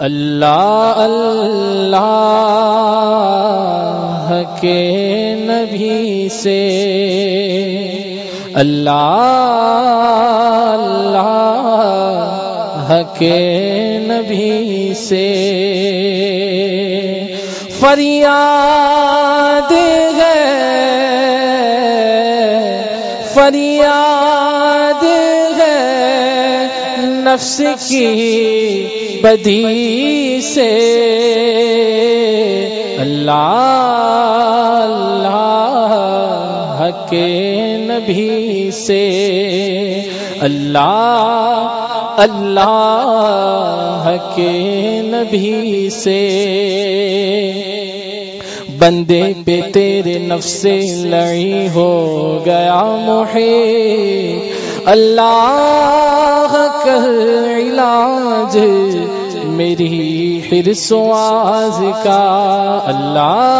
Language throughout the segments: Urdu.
اللہ اللہ کے نبی سے اللہ اللہ کے نبی سے فریاد ہے فریاد ہے نفس کی بدی سے اللہ اللہ کے نبی سے اللہ اللہ کے نبی سے بندے پہ تیرے نفس لڑی ہو گیا محے اللہ کر علاج میری پھر سواز کا۔ اللہ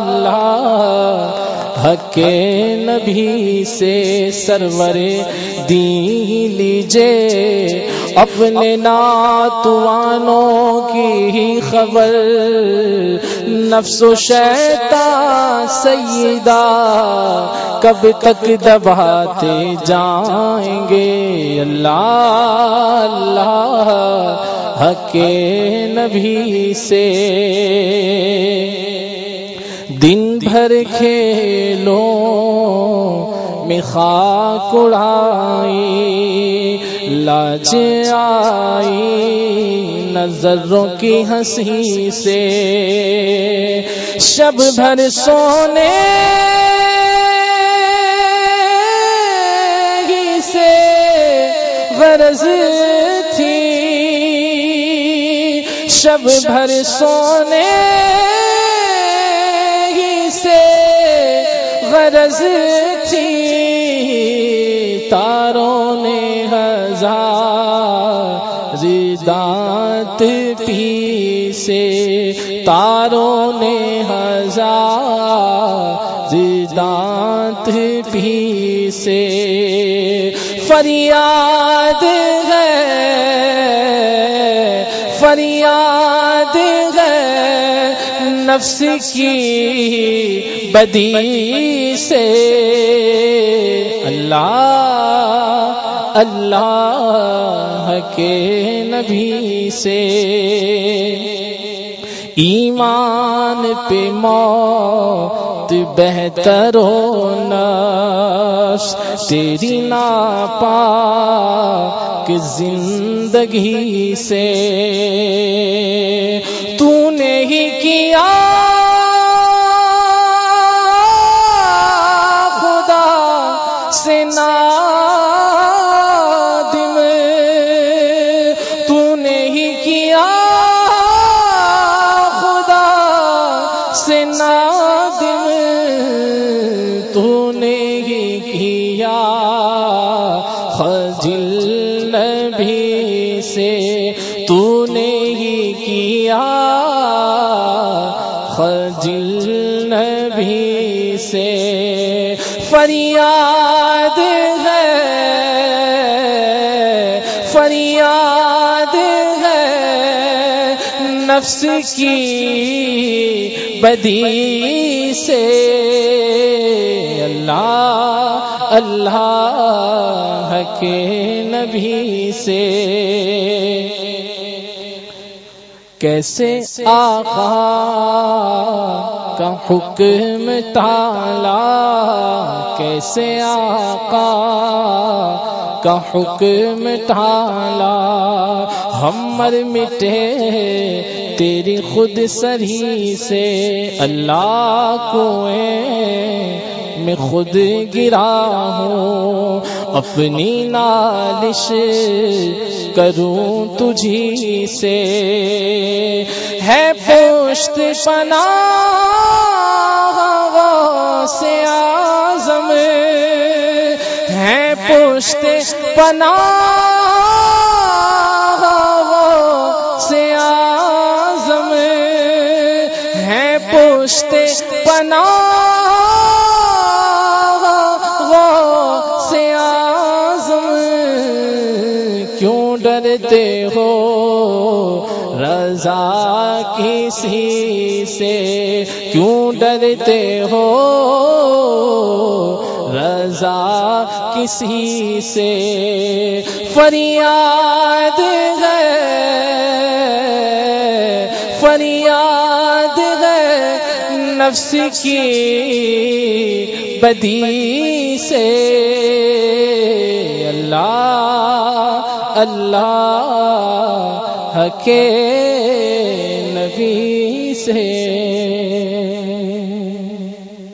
اللہ حق نبی سے سرور دین لیجے اپنے ناتوانوں کی ہی خبر۔ نفس و شیتا سیدہ، کب تک دباتے جائیں گے؟ اللہ اللہ، حق نبی سے۔ دن بھر کھیلو خاک اڑائی لاج آئی نظروں کی ہنسی سے۔ شب بھر سونے سے غرض تھی۔ شب بھر سونے سے غرض تھی۔ دانت پی سے تاروں نے ہزار دانت پی سے فریاد ہے، فریاد نفس کی بدی سے۔ اللہ اللہ کے نبی سے۔ ایمان پہ موت بہتر ہو نفس۔ تیری ناپا کہ زندگی سے۔ تو نے ہی کیا۔ خدا سے نادم سے نادم تو نے ہی کیا۔ خجل نبی سے تو نے ہی کیا۔ خجل نبی سے فریاد ہے۔ فریاد ہے۔ نفس کی بدی سے۔ اللہ اللہ کے نبی سے۔ کیسے آقا کا حکم تالا کیسے آقا کا حکم تالا ہم مر مٹے، تیری خود سری سے اللہ کو میں خود گرا ہوں، اپنی نالش کروں تجھی سے۔ ہے پوشت پنا سے آزم ہے پوشت پنا سے آزم ہے پوشت پنا سے آزم کیوں ڈرتے ہو رضا کسی سے؟ کیوں ڈرتے ہو رضا کسی سے فریاد ہے فریاد ہے نفس کی بدی سے۔ اللہ اللہ کے نبی سے۔